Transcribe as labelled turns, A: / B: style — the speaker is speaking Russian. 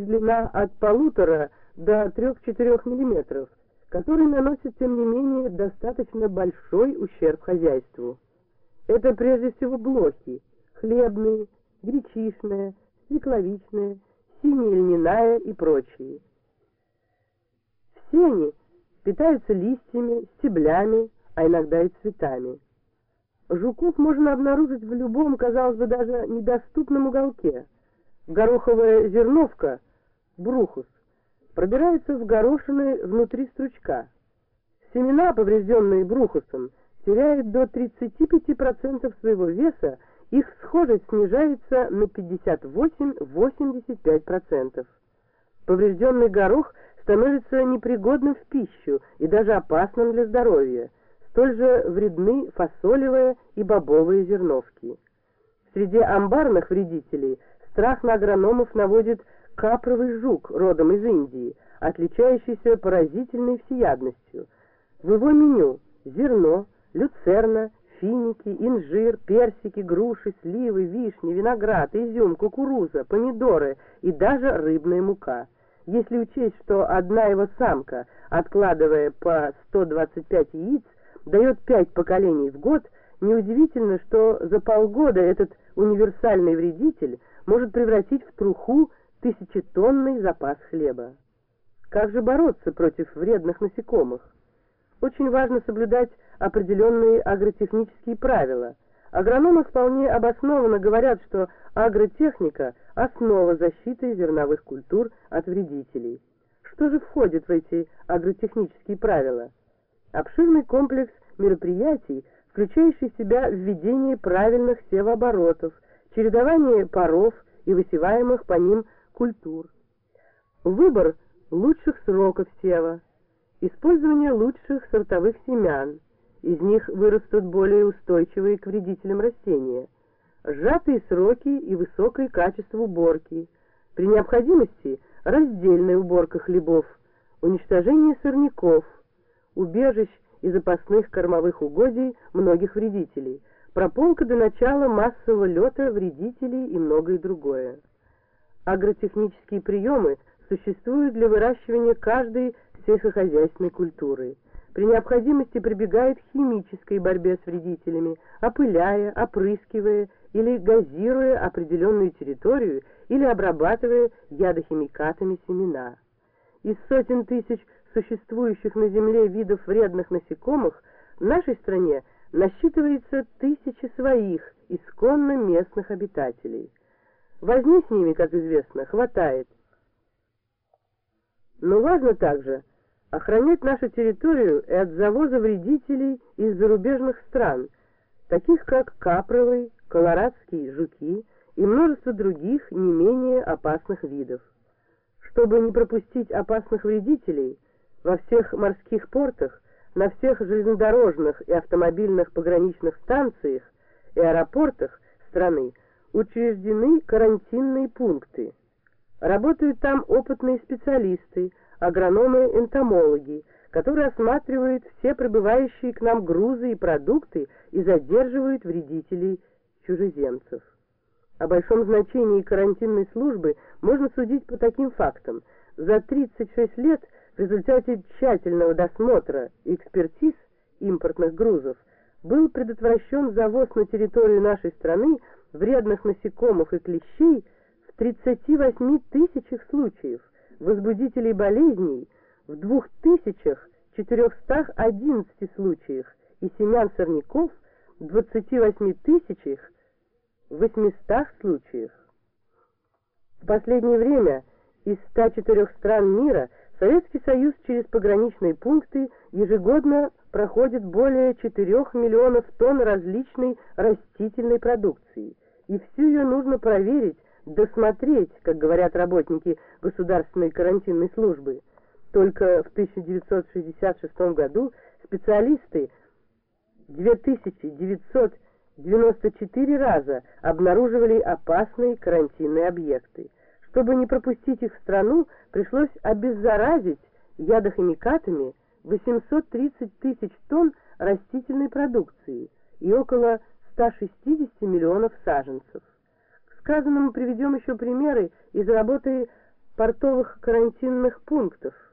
A: Длина от полутора до 3-4 мм, который наносит, тем не менее, достаточно большой ущерб хозяйству. Это прежде всего блоки, хлебные, гречишная, свекловичная, синяя и прочие. Все они питаются листьями, стеблями, а иногда и цветами. Жуков можно обнаружить в любом, казалось бы, даже недоступном уголке. Гороховая зерновка, брухус, пробирается в горошины внутри стручка. Семена, поврежденные брухусом, теряют до 35% своего веса, их схожесть снижается на 58-85%. Поврежденный горох становится непригодным в пищу и даже опасным для здоровья. Столь же вредны фасолевые и бобовые зерновки. Среди амбарных вредителей страх на агрономов наводит капровый жук, родом из Индии, отличающийся поразительной всеядностью. В его меню зерно, люцерна, финики, инжир, персики, груши, сливы, вишни, виноград, изюм, кукуруза, помидоры и даже рыбная мука. Если учесть, что одна его самка, откладывая по 125 яиц, дает пять поколений в год, неудивительно, что за полгода этот универсальный вредитель может превратить в труху тысячетонный запас хлеба. Как же бороться против вредных насекомых? Очень важно соблюдать определенные агротехнические правила. Агрономы вполне обоснованно говорят, что агротехника – основа защиты зерновых культур от вредителей. Что же входит в эти агротехнические правила? Обширный комплекс мероприятий, включающий в себя введение правильных севооборотов, чередование паров и высеваемых по ним культур, выбор лучших сроков сева, использование лучших сортовых семян, из них вырастут более устойчивые к вредителям растения, сжатые сроки и высокое качество уборки, при необходимости раздельная уборка хлебов, уничтожение сорняков, убежищ и запасных кормовых угодий многих вредителей, прополка до начала массового лета вредителей и многое другое. Агротехнические приемы существуют для выращивания каждой сельскохозяйственной культуры. При необходимости прибегает к химической борьбе с вредителями, опыляя, опрыскивая или газируя определенную территорию или обрабатывая ядохимикатами семена. Из сотен тысяч существующих на Земле видов вредных насекомых в нашей стране насчитывается тысячи своих, исконно местных обитателей. Возни с ними, как известно, хватает. Но важно также охранять нашу территорию и от завоза вредителей из зарубежных стран, таких как капровый, колорадские жуки и множество других не менее опасных видов. Чтобы не пропустить опасных вредителей, во всех морских портах, на всех железнодорожных и автомобильных пограничных станциях и аэропортах страны учреждены карантинные пункты. Работают там опытные специалисты, агрономы-энтомологи, которые осматривают все прибывающие к нам грузы и продукты и задерживают вредителей чужеземцев. О большом значении карантинной службы можно судить по таким фактам. За 36 лет в результате тщательного досмотра и экспертиз импортных грузов был предотвращен завоз на территорию нашей страны вредных насекомых и клещей в 38 тысячах случаев, возбудителей болезней в 2411 случаях и семян сорняков в 28 тысячах 800 случаях. В последнее время из 104 стран мира Советский Союз через пограничные пункты ежегодно проходит более 4 миллионов тонн различной растительной продукции, и всю ее нужно проверить, досмотреть, как говорят работники государственной карантинной службы. Только в 1966 году специалисты 2994 раза обнаруживали опасные карантинные объекты. Чтобы не пропустить их в страну, пришлось обеззаразить ядохимикатами 830 тысяч тонн растительной продукции и около 160 миллионов саженцев. К сказанному приведем еще примеры из работы портовых карантинных пунктов –